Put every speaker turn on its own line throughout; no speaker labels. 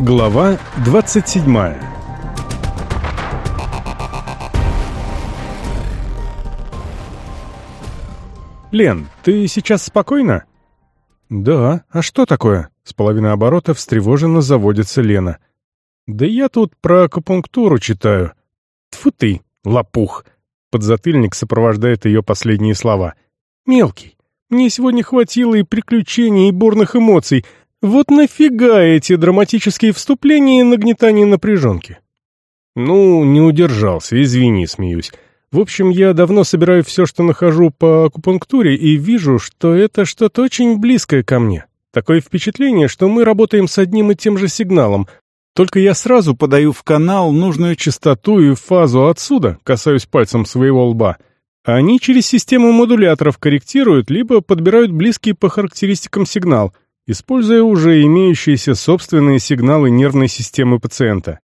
Глава 27 «Лен, ты сейчас спокойна?» «Да, а что такое?» С половины оборота встревоженно заводится Лена. «Да я тут про акупунктуру читаю». Тфу ты, лопух!» Подзатыльник сопровождает ее последние слова. «Мелкий, мне сегодня хватило и приключений, и бурных эмоций. Вот нафига эти драматические вступления и нагнетание напряженки?» «Ну, не удержался, извини, смеюсь. В общем, я давно собираю все, что нахожу по акупунктуре, и вижу, что это что-то очень близкое ко мне. Такое впечатление, что мы работаем с одним и тем же сигналом, только я сразу подаю в канал нужную частоту и фазу отсюда, касаюсь пальцем своего лба. Они через систему модуляторов корректируют, либо подбирают близкий по характеристикам сигнал, используя уже имеющиеся собственные сигналы нервной системы пациента.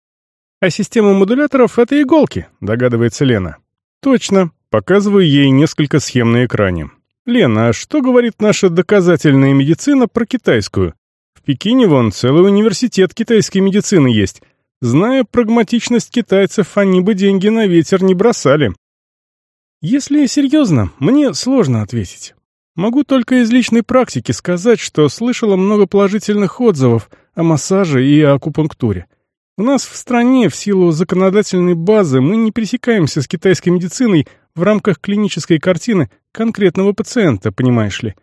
А система модуляторов — это иголки, догадывается Лена. Точно. Показываю ей несколько схем на экране. Лена, а что говорит наша доказательная медицина про китайскую? В Пекине вон целый университет китайской медицины есть. Зная прагматичность китайцев, они бы деньги на ветер не бросали. Если серьезно, мне сложно ответить. Могу только из личной практики сказать, что слышала много положительных отзывов о массаже и акупунктуре. У нас в стране в силу законодательной базы мы не пересекаемся с китайской медициной в рамках клинической картины конкретного пациента, понимаешь ли.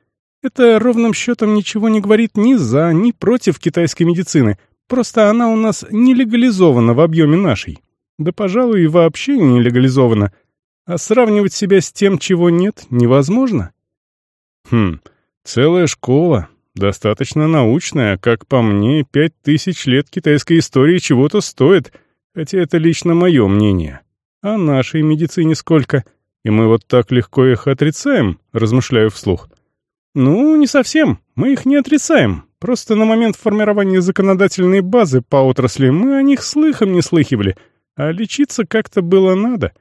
Это ровным счетом ничего не говорит ни за, ни против китайской медицины, просто она у нас не легализована в объеме нашей. Да, пожалуй, и вообще не легализована. А сравнивать себя с тем, чего нет, невозможно. Хм, целая школа, Достаточно научная, как по мне, пять тысяч лет китайской истории чего-то стоит, хотя это лично мое мнение. А нашей медицине сколько? И мы вот так легко их отрицаем, размышляю вслух. Ну, не совсем, мы их не отрицаем. Просто на момент формирования законодательной базы по отрасли мы о них слыхом не слыхивали, а лечиться как-то было надо.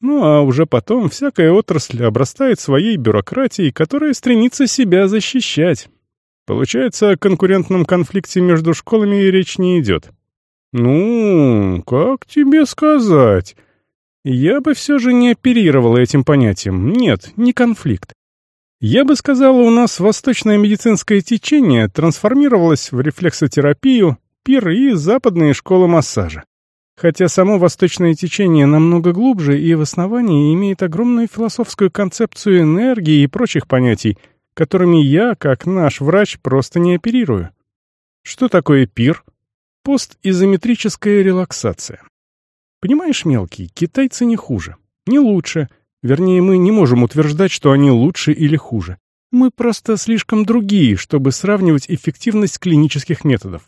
Ну а уже потом всякая отрасль обрастает своей бюрократией, которая стремится себя защищать. Получается, о конкурентном конфликте между школами и речь не идет. Ну, как тебе сказать? Я бы все же не оперировал этим понятием. Нет, не конфликт. Я бы сказал, у нас восточное медицинское течение трансформировалось в рефлексотерапию, пир и западные школы массажа. Хотя само восточное течение намного глубже и в основании имеет огромную философскую концепцию энергии и прочих понятий — которыми я, как наш врач, просто не оперирую. Что такое пир? Постизометрическая релаксация. Понимаешь, мелкий, китайцы не хуже, не лучше. Вернее, мы не можем утверждать, что они лучше или хуже. Мы просто слишком другие, чтобы сравнивать эффективность клинических методов.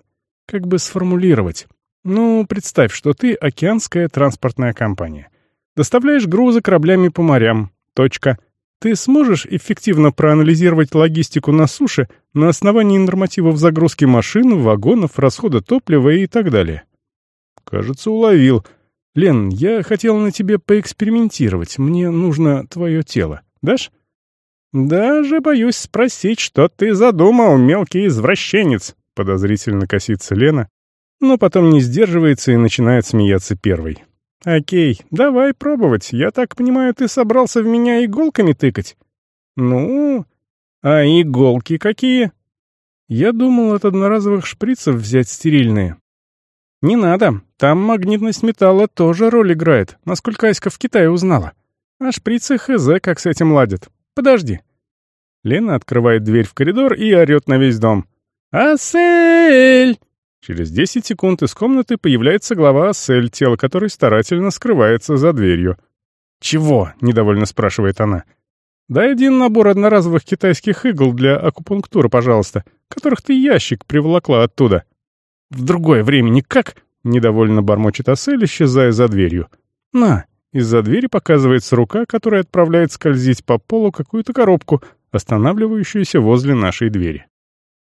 Как бы сформулировать? Ну, представь, что ты океанская транспортная компания. Доставляешь грузы кораблями по морям. Точка. Ты сможешь эффективно проанализировать логистику на суше на основании нормативов загрузки машин, вагонов, расхода топлива и так далее? Кажется, уловил. Лен, я хотел на тебе поэкспериментировать. Мне нужно твое тело. Дашь? Даже боюсь спросить, что ты задумал, мелкий извращенец. Подозрительно косится Лена, но потом не сдерживается и начинает смеяться первой. «Окей, давай пробовать. Я так понимаю, ты собрался в меня иголками тыкать?» «Ну, а иголки какие?» «Я думал от одноразовых шприцев взять стерильные». «Не надо. Там магнитность металла тоже роль играет, насколько Аська в Китае узнала. А шприцы хз как с этим ладят. Подожди». Лена открывает дверь в коридор и орёт на весь дом. «Асель!» Через 10 секунд из комнаты появляется глава Ассель, тело которой старательно скрывается за дверью. «Чего?» — недовольно спрашивает она. «Дай один набор одноразовых китайских игл для акупунктуры, пожалуйста, которых ты ящик приволокла оттуда». «В другое время никак?» — недовольно бормочет Ассель, исчезая за дверью. «На!» — из-за двери показывается рука, которая отправляет скользить по полу какую-то коробку, останавливающуюся возле нашей двери.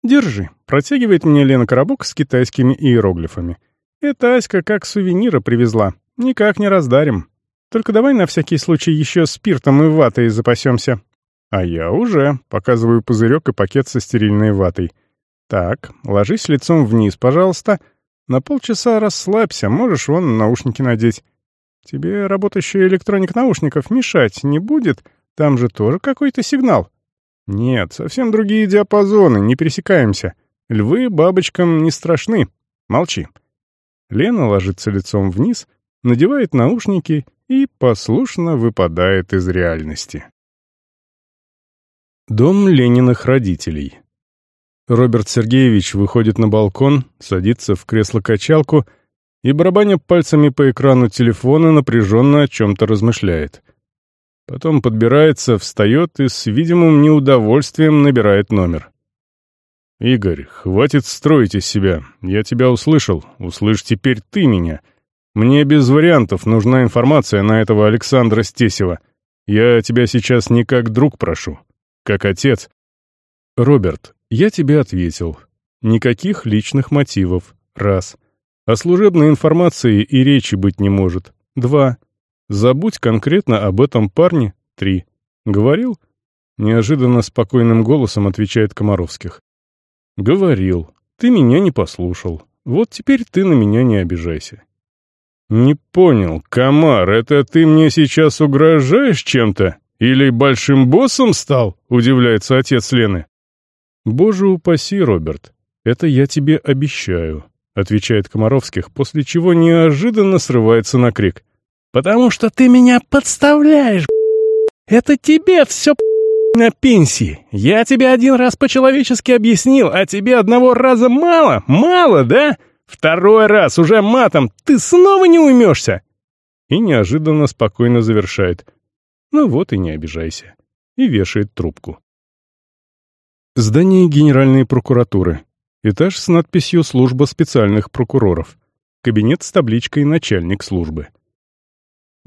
«Держи», — протягивает мне Лена коробок с китайскими иероглифами. «Это Аська как сувенира привезла. Никак не раздарим. Только давай на всякий случай еще спиртом и ватой запасемся». «А я уже», — показываю пузырек и пакет со стерильной ватой. «Так, ложись лицом вниз, пожалуйста. На полчаса расслабься, можешь вон наушники надеть. Тебе работающий электроник наушников мешать не будет? Там же тоже какой-то сигнал. Нет, совсем другие диапазоны, не пересекаемся. Львы бабочкам не страшны. Молчи. Лена ложится лицом вниз, надевает наушники и послушно выпадает из реальности. Дом Лениных родителей. Роберт Сергеевич выходит на балкон, садится в кресло-качалку и, барабаня пальцами по экрану телефона, напряженно о чем-то размышляет. Потом подбирается, встает и с видимым неудовольствием набирает номер. «Игорь, хватит строить из себя. Я тебя услышал. Услышь теперь ты меня. Мне без вариантов нужна информация на этого Александра Стесева. Я тебя сейчас не как друг прошу, как отец». «Роберт, я тебе ответил. Никаких личных мотивов. Раз. О служебной информации и речи быть не может. Два. Забудь конкретно об этом парне. Три. Говорил?» Неожиданно спокойным голосом отвечает Комаровских. «Говорил. Ты меня не послушал. Вот теперь ты на меня не обижайся». «Не понял, Комар, это ты мне сейчас угрожаешь чем-то? Или большим боссом стал?» — удивляется отец Лены. «Боже упаси, Роберт, это я тебе обещаю», — отвечает Комаровских, после чего неожиданно срывается на крик. «Потому что ты меня подставляешь, Это тебе все на пенсии. Я тебе один раз по-человечески объяснил, а тебе одного раза мало? Мало, да? Второй раз уже матом. Ты снова не уймешься!» И неожиданно спокойно завершает. «Ну вот и не обижайся». И вешает трубку. Здание Генеральной прокуратуры. Этаж с надписью «Служба специальных прокуроров». Кабинет с табличкой «Начальник службы».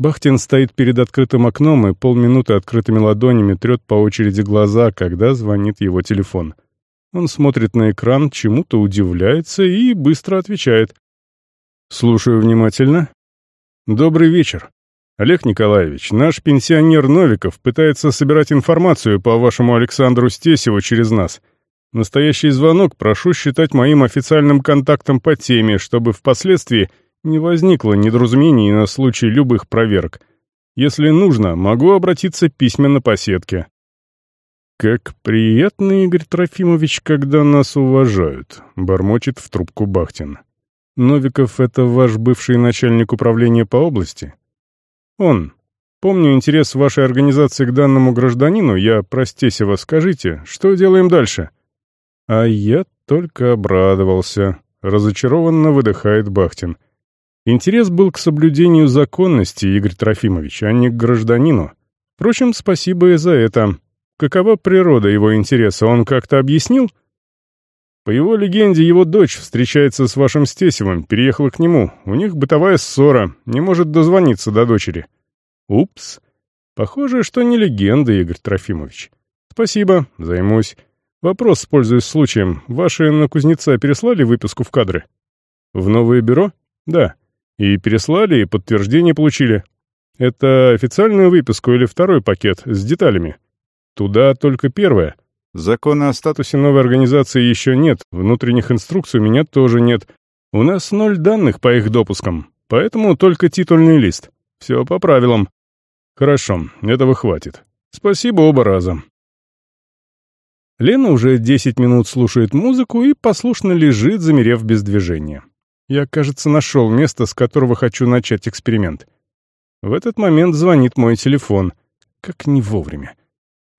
Бахтин стоит перед открытым окном и полминуты открытыми ладонями трет по очереди глаза, когда звонит его телефон. Он смотрит на экран, чему-то удивляется и быстро отвечает. «Слушаю внимательно». «Добрый вечер. Олег Николаевич, наш пенсионер Новиков пытается собирать информацию по вашему Александру Стесеву через нас. Настоящий звонок прошу считать моим официальным контактом по теме, чтобы впоследствии не возникло недоразумений на случай любых проверок. Если нужно, могу обратиться письменно по сетке. «Как приятно, Игорь Трофимович, когда нас уважают», — бормочет в трубку Бахтин. «Новиков — это ваш бывший начальник управления по области?» «Он. Помню интерес вашей организации к данному гражданину, я, простите вас, скажите, что делаем дальше?» «А я только обрадовался», — разочарованно выдыхает Бахтин. Интерес был к соблюдению законности, Игорь Трофимович, а не к гражданину. Впрочем, спасибо и за это. Какова природа его интереса, он как-то объяснил? По его легенде, его дочь встречается с вашим Стесевым, переехала к нему. У них бытовая ссора, не может дозвониться до дочери. Упс. Похоже, что не легенда, Игорь Трофимович. Спасибо, займусь. Вопрос, пользуясь случаем. Ваши на кузнеца переслали выписку в кадры? В новое бюро? Да. И переслали, и подтверждение получили. Это официальную выписку или второй пакет с деталями? Туда только первое. Закона о статусе новой организации еще нет, внутренних инструкций у меня тоже нет. У нас ноль данных по их допускам, поэтому только титульный лист. Все по правилам. Хорошо, этого хватит. Спасибо оба раза. Лена уже 10 минут слушает музыку и послушно лежит, замерев без движения. Я, кажется, нашел место, с которого хочу начать эксперимент. В этот момент звонит мой телефон. Как не вовремя.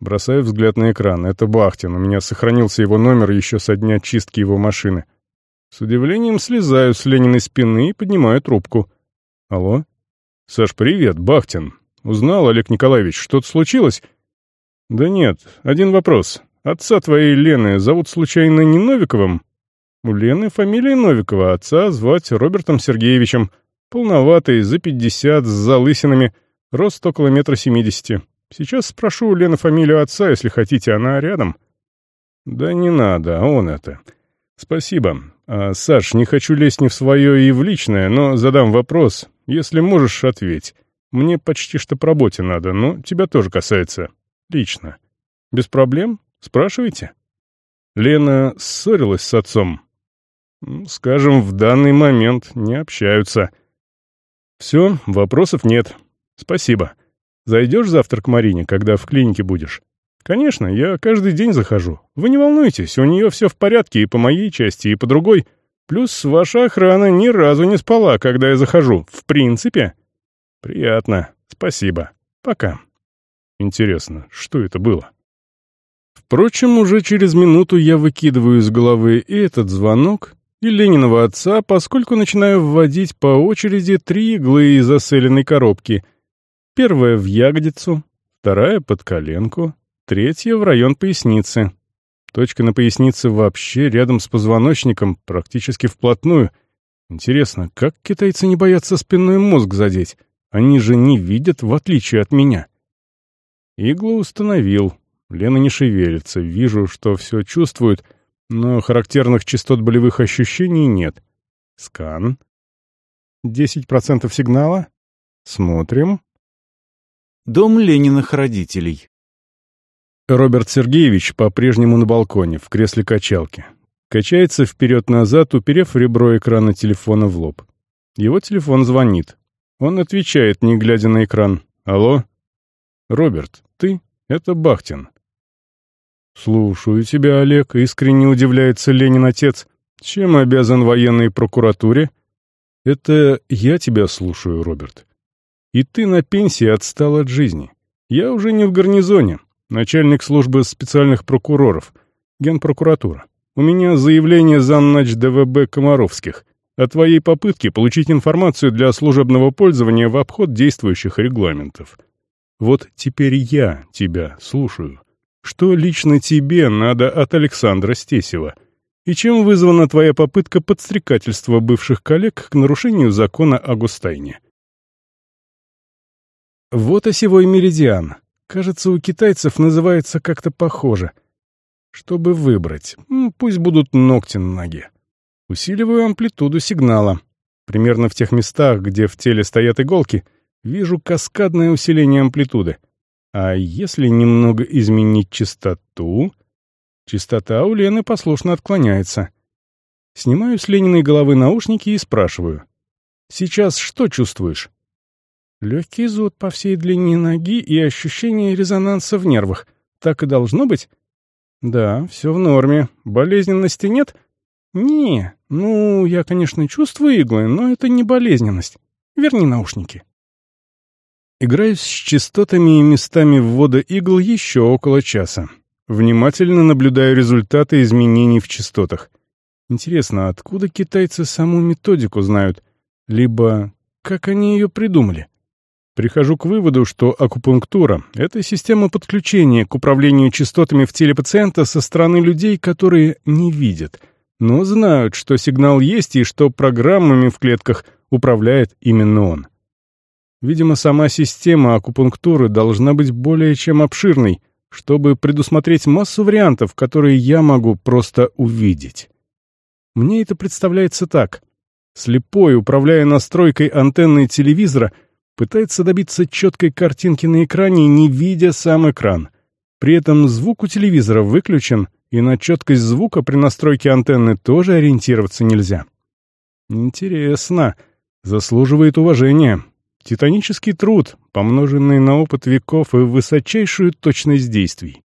Бросаю взгляд на экран. Это Бахтин. У меня сохранился его номер еще со дня чистки его машины. С удивлением слезаю с Лениной спины и поднимаю трубку. «Алло?» «Саш, привет, Бахтин. Узнал, Олег Николаевич, что-то случилось?» «Да нет, один вопрос. Отца твоей Лены зовут случайно не Новиковым?» У Лены фамилия Новикова, отца звать Робертом Сергеевичем. Полноватый, за пятьдесят, с залысинами, рост около метра семидесяти. Сейчас спрошу у Лены фамилию отца, если хотите, она рядом. Да не надо, а он это. Спасибо. А, Саш, не хочу лезть не в свое и в личное, но задам вопрос. Если можешь, ответь. Мне почти что по работе надо, но тебя тоже касается. Лично. Без проблем? Спрашивайте. Лена ссорилась с отцом. Скажем, в данный момент не общаются. Все, вопросов нет. Спасибо. Зайдешь завтра к Марине, когда в клинике будешь? Конечно, я каждый день захожу. Вы не волнуйтесь, у нее все в порядке и по моей части, и по другой. Плюс ваша охрана ни разу не спала, когда я захожу. В принципе. Приятно. Спасибо. Пока. Интересно, что это было? Впрочем, уже через минуту я выкидываю из головы и этот звонок, и Лениного отца, поскольку начинаю вводить по очереди три иглы из оселенной коробки. Первая в ягодицу, вторая под коленку, третья в район поясницы. Точка на пояснице вообще рядом с позвоночником, практически вплотную. Интересно, как китайцы не боятся спинной мозг задеть? Они же не видят, в отличие от меня. Иглу установил. Лена не шевелится, вижу, что все чувствует — но характерных частот болевых ощущений нет. Скан. 10% сигнала. Смотрим.
Дом Лениных родителей.
Роберт Сергеевич по-прежнему на балконе, в кресле качалки. Качается вперед-назад, уперев ребро экрана телефона в лоб. Его телефон звонит. Он отвечает, не глядя на экран. «Алло?» «Роберт, ты? Это Бахтин. «Слушаю тебя, Олег», — искренне удивляется Ленин отец. «Чем обязан военной прокуратуре?» «Это я тебя слушаю, Роберт. И ты на пенсии отстал от жизни. Я уже не в гарнизоне, начальник службы специальных прокуроров, генпрокуратура. У меня заявление замнач ДВБ Комаровских о твоей попытке получить информацию для служебного пользования в обход действующих регламентов. Вот теперь я тебя слушаю». Что лично тебе надо от Александра Стесева? И чем вызвана твоя попытка подстрекательства бывших коллег к нарушению закона о Густайне? Вот осевой меридиан. Кажется, у китайцев называется как-то похоже. Чтобы выбрать, пусть будут ногти на ноге. Усиливаю амплитуду сигнала. Примерно в тех местах, где в теле стоят иголки, вижу каскадное усиление амплитуды — а если немного изменить частоту... Частота у Лены послушно отклоняется. Снимаю с Лениной головы наушники и спрашиваю. «Сейчас что чувствуешь?» Легкий зуд по всей длине ноги и ощущение резонанса в нервах. Так и должно быть? Да, все в норме. Болезненности нет? Не, ну, я, конечно, чувствую иглы, но это не болезненность. Верни наушники. Играюсь с частотами и местами ввода игл еще около часа. Внимательно наблюдаю результаты изменений в частотах. Интересно, откуда китайцы саму методику знают? Либо как они ее придумали? Прихожу к выводу, что акупунктура — это система подключения к управлению частотами в теле пациента со стороны людей, которые не видят, но знают, что сигнал есть и что программами в клетках управляет именно он. Видимо, сама система акупунктуры должна быть более чем обширной, чтобы предусмотреть массу вариантов, которые я могу просто увидеть. Мне это представляется так. Слепой, управляя настройкой антенны телевизора, пытается добиться четкой картинки на экране, не видя сам экран. При этом звук у телевизора выключен, и на четкость звука при настройке антенны тоже ориентироваться нельзя. Интересно. Заслуживает уважения. Титанический труд, помноженный на опыт веков и высочайшую точность действий.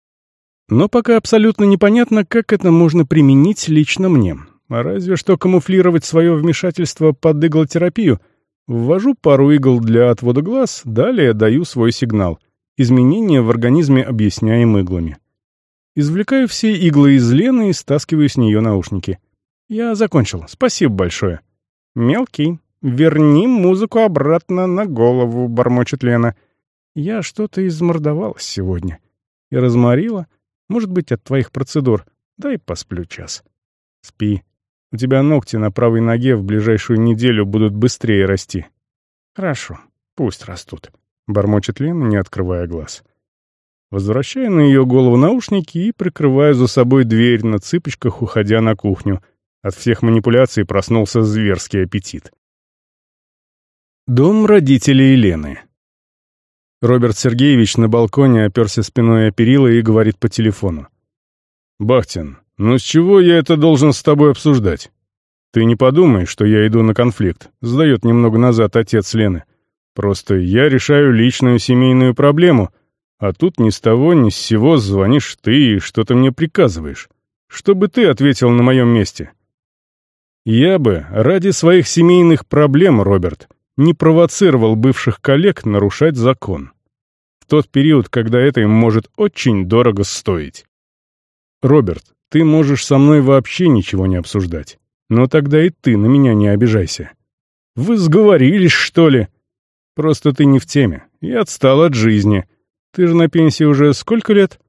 Но пока абсолютно непонятно, как это можно применить лично мне. А разве что камуфлировать свое вмешательство под иглотерапию. Ввожу пару игл для отвода глаз, далее даю свой сигнал. Изменения в организме объясняем иглами. Извлекаю все иглы из Лены и стаскиваю с нее наушники. Я закончил. Спасибо большое. Мелкий. «Верни музыку обратно на голову», — бормочет Лена. «Я что-то измордовалась сегодня. И разморила. Может быть, от твоих процедур. Дай посплю час. Спи. У тебя ногти на правой ноге в ближайшую неделю будут быстрее расти». «Хорошо, пусть растут», — бормочет Лена, не открывая глаз. Возвращаю на ее голову наушники и прикрываю за собой дверь на цыпочках, уходя на кухню. От всех манипуляций проснулся зверский аппетит. Дом родителей Лены. Роберт Сергеевич на балконе оперся спиной о перила и говорит по телефону. «Бахтин, ну с чего я это должен с тобой обсуждать? Ты не подумай, что я иду на конфликт, сдает немного назад отец Лены. Просто я решаю личную семейную проблему, а тут ни с того ни с сего звонишь ты и что-то мне приказываешь. Что бы ты ответил на моем месте? Я бы ради своих семейных проблем, Роберт, не провоцировал бывших коллег нарушать закон. В тот период, когда это им может очень дорого стоить. Роберт, ты можешь со мной вообще ничего не обсуждать. Но тогда и ты на меня не обижайся. Вы сговорились, что ли? Просто ты не в теме и отстал от жизни. Ты же на пенсии уже сколько лет?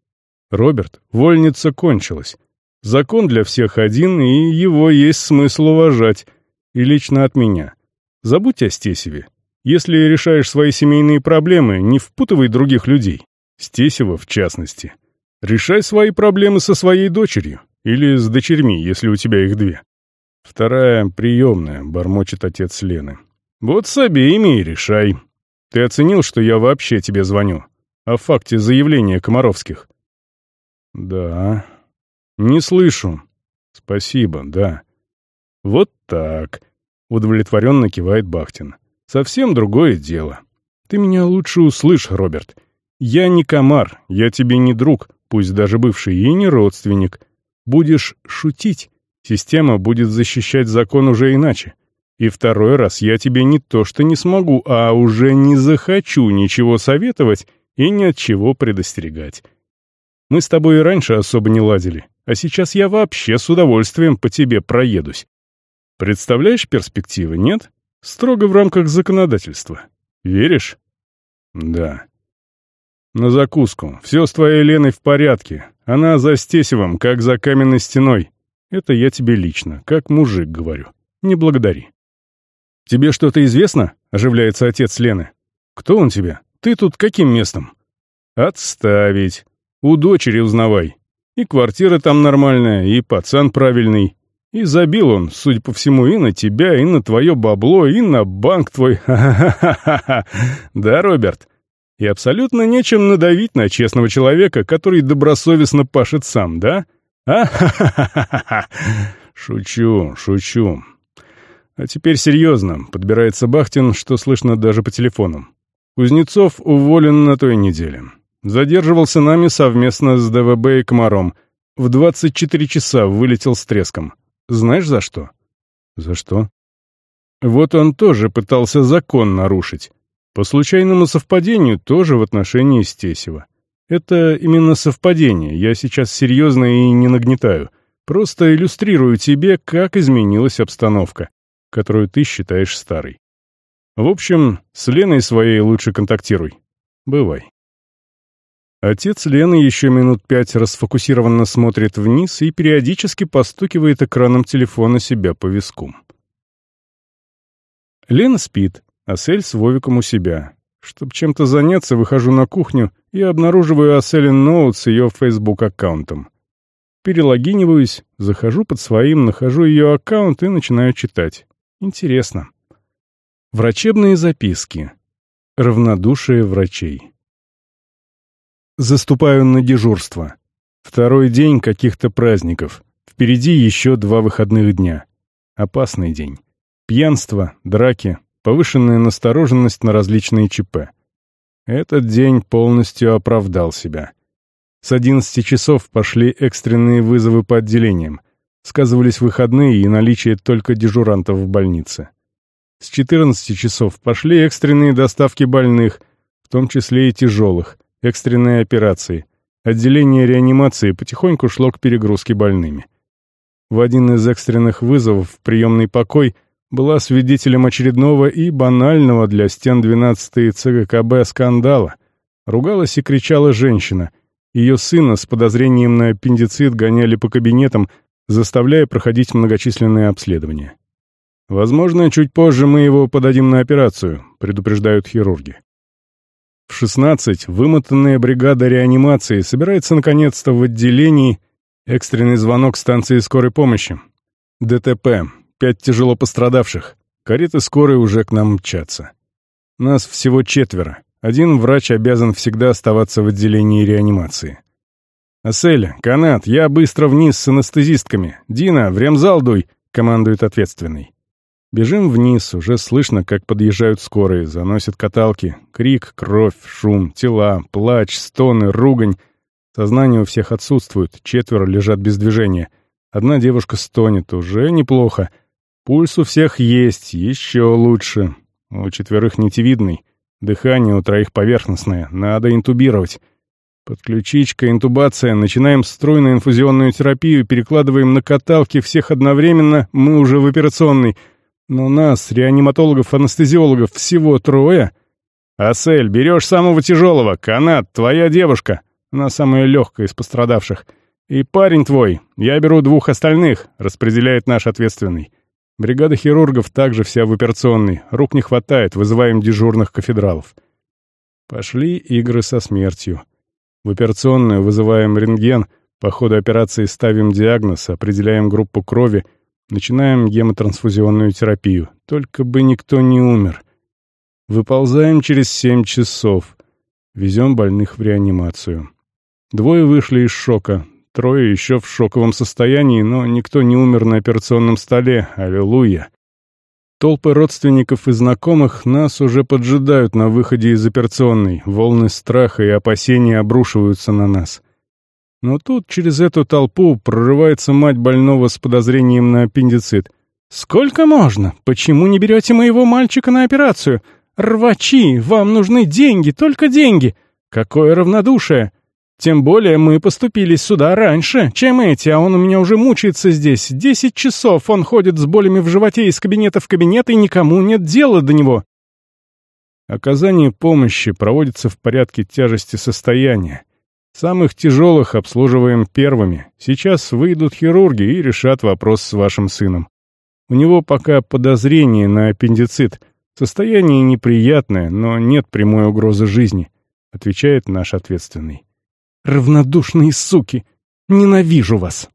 Роберт, вольница кончилась. Закон для всех один, и его есть смысл уважать. И лично от меня. Забудь о Стесеве. Если решаешь свои семейные проблемы, не впутывай других людей. Стесева, в частности. Решай свои проблемы со своей дочерью. Или с дочерьми, если у тебя их две. Вторая — приемная, бормочет отец Лены. Вот с обеими и решай. Ты оценил, что я вообще тебе звоню? О факте заявления Комаровских? Да. Не слышу. Спасибо, да. Вот так. Удовлетворенно кивает Бахтин. Совсем другое дело. Ты меня лучше услышь, Роберт. Я не комар, я тебе не друг, пусть даже бывший, и не родственник. Будешь шутить, Система будет защищать закон уже иначе. И второй раз я тебе не то что не смогу, а уже не захочу ничего советовать и ни от чего предостерегать. Мы с тобой и раньше особо не ладили, а сейчас я вообще с удовольствием по тебе проедусь. Представляешь перспективы, нет? Строго в рамках законодательства. Веришь? Да. На закуску. Все с твоей Леной в порядке. Она за Стесевым, как за каменной стеной. Это я тебе лично, как мужик говорю. Не благодари. «Тебе что-то известно?» — оживляется отец Лены. «Кто он тебе? Ты тут каким местом?» «Отставить. У дочери узнавай. И квартира там нормальная, и пацан правильный. И забил он, судя по всему, и на тебя, и на твое бабло, и на банк твой. Ха-ха-ха-ха. Да, Роберт? И абсолютно нечем надавить на честного человека, который добросовестно пашет сам, да?» а Шучу, шучу. А теперь серьезно, подбирается Бахтин, что слышно даже по телефону. Кузнецов уволен на той неделе. Задерживался нами совместно с ДВБ и Комаром. В 24 часа вылетел с треском. Знаешь за что? За что? Вот он тоже пытался закон нарушить. По случайному совпадению тоже в отношении Стесева. Это именно совпадение, я сейчас серьезно и не нагнетаю. Просто иллюстрирую тебе, как изменилась обстановка, которую ты считаешь старой. В общем, с Леной своей лучше контактируй. Бывай. Отец Лены еще минут пять расфокусированно смотрит вниз и периодически постукивает экраном телефона себя по виску. Лена спит, а Сель с Вовиком у себя. Чтоб чем-то заняться, выхожу на кухню и обнаруживаю Аселин Ноут с ее Facebook-аккаунтом. Перелогиниваюсь, захожу под своим, нахожу ее аккаунт и начинаю читать. Интересно. Врачебные записки. Равнодушие врачей. Заступаю на дежурство. Второй день каких-то праздников. Впереди еще два выходных дня. Опасный день. Пьянство, драки, повышенная настороженность на различные ЧП. Этот день полностью оправдал себя. С 11 часов пошли экстренные вызовы по отделениям. Сказывались выходные и наличие только дежурантов в больнице. С 14 часов пошли экстренные доставки больных, в том числе и тяжелых, экстренные операции. Отделение реанимации потихоньку шло к перегрузке больными. В один из экстренных вызовов в приемный покой – была свидетелем очередного и банального для стен 12-й ЦГКБ скандала. Ругалась и кричала женщина. Ее сына с подозрением на аппендицит гоняли по кабинетам, заставляя проходить многочисленные обследования. «Возможно, чуть позже мы его подадим на операцию», — предупреждают хирурги. В 16 вымотанная бригада реанимации собирается наконец-то в отделении экстренный звонок станции скорой помощи. ДТП, Пять тяжело пострадавших. Кареты скорой уже к нам мчатся. Нас всего четверо. Один врач обязан всегда оставаться в отделении реанимации. «Асель, канат, я быстро вниз с анестезистками. Дина, в ремзал дуй. — командует ответственный. Бежим вниз, уже слышно, как подъезжают скорые, заносят каталки. Крик, кровь, шум, тела, плач, стоны, ругань. Сознание у всех отсутствует, четверо лежат без движения. Одна девушка стонет, уже неплохо. Пульс у всех есть, еще лучше. У четверых нитевидный. Дыхание у троих поверхностное, надо интубировать. Подключичка, интубация, начинаем струйно-инфузионную терапию, перекладываем на каталки всех одновременно, мы уже в операционной — но нас, реаниматологов-анестезиологов, всего трое. Асель, берешь самого тяжелого, канат, твоя девушка. Она самая легкая из пострадавших. И парень твой, я беру двух остальных, распределяет наш ответственный. Бригада хирургов также вся в операционной. Рук не хватает, вызываем дежурных кафедралов. Пошли игры со смертью. В операционную вызываем рентген, по ходу операции ставим диагноз, определяем группу крови — Начинаем гемотрансфузионную терапию. Только бы никто не умер. Выползаем через семь часов. Везем больных в реанимацию. Двое вышли из шока. Трое еще в шоковом состоянии, но никто не умер на операционном столе. Аллилуйя. Толпы родственников и знакомых нас уже поджидают на выходе из операционной. Волны страха и опасения обрушиваются на нас. Но тут через эту толпу прорывается мать больного с подозрением на аппендицит. «Сколько можно? Почему не берете моего мальчика на операцию? Рвачи, вам нужны деньги, только деньги! Какое равнодушие! Тем более мы поступились сюда раньше, чем эти, а он у меня уже мучается здесь. Десять часов он ходит с болями в животе из кабинета в кабинет, и никому нет дела до него». Оказание помощи проводится в порядке тяжести состояния. Самых тяжелых обслуживаем первыми. Сейчас выйдут хирурги и решат вопрос с вашим сыном. У него пока подозрение на аппендицит. Состояние неприятное, но нет прямой угрозы жизни», — отвечает наш ответственный. «Равнодушные суки! Ненавижу вас!»